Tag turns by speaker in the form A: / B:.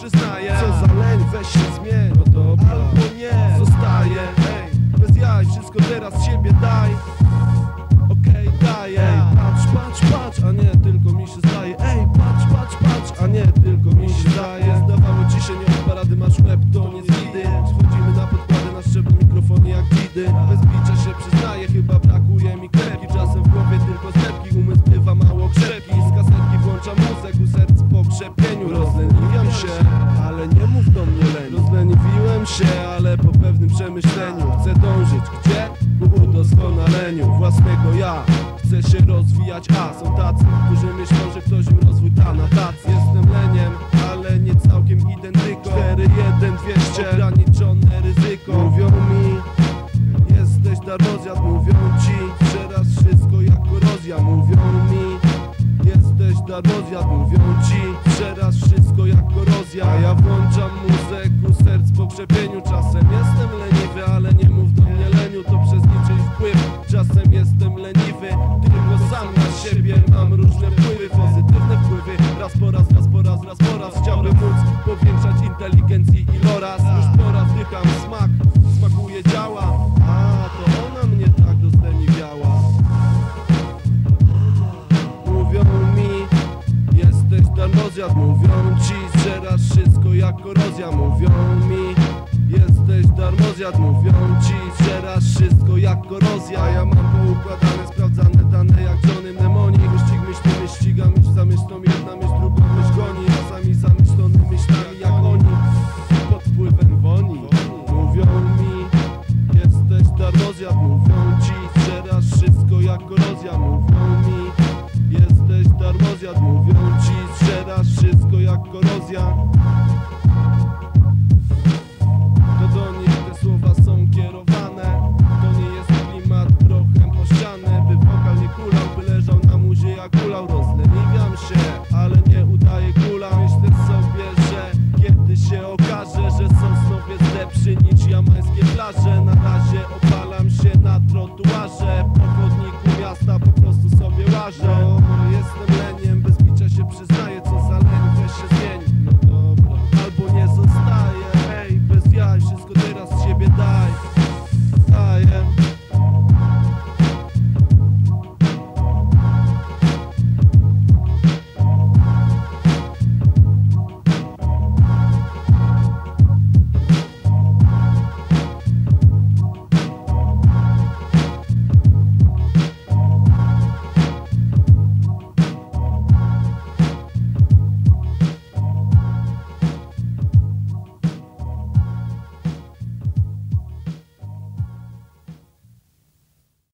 A: przyznaję.
B: Co za leń, weź się zmień.
A: No.
B: Albo nie, zostaje Ej, bez jaj, wszystko teraz siebie daj ale po pewnym przemyśleniu Chcę dążyć, gdzie? Ku udoskonaleniu własnego ja. Chcę się rozwijać, a są tacy, którzy myślą, że ktoś im rozwój na tacy. Jestem leniem, ale nie całkiem identyko 4, 1, 200, ograniczone ryzyko. Mówią mi, jesteś darmozjad Mówią ci, że raz wszystko jak korozja. Mówią mi, jesteś darmozjad Mówią ci, że raz wszystko jak korozja. Ja włączam muzyku, serc po krzepieniu Powiększać inteligencji iloraz Już po raz dycham smak, smakuje działa. A, to ona mnie tak rozleniwiała. Mówią mi, jesteś darmozjad Mówią ci, że raz wszystko jak korozja Mówią mi, jesteś darmozjad Mówią ci, że raz wszystko jak korozja Ja mam poukładane, sprawdzane dane jak Johnny Mnemoni korozja To do nich te słowa są kierowane. To nie jest klimat prochem po By wokal nie kulał, by leżał na muzie jak kulał Rozleniwiam się, ale nie udaję kula. Myślę sobie, że kiedy się okaże Że Sosnowiec lepszy niż jamańskie plaże. Na razie opalam się na trotuarze. Po chodniku miasta po prostu sobie łażę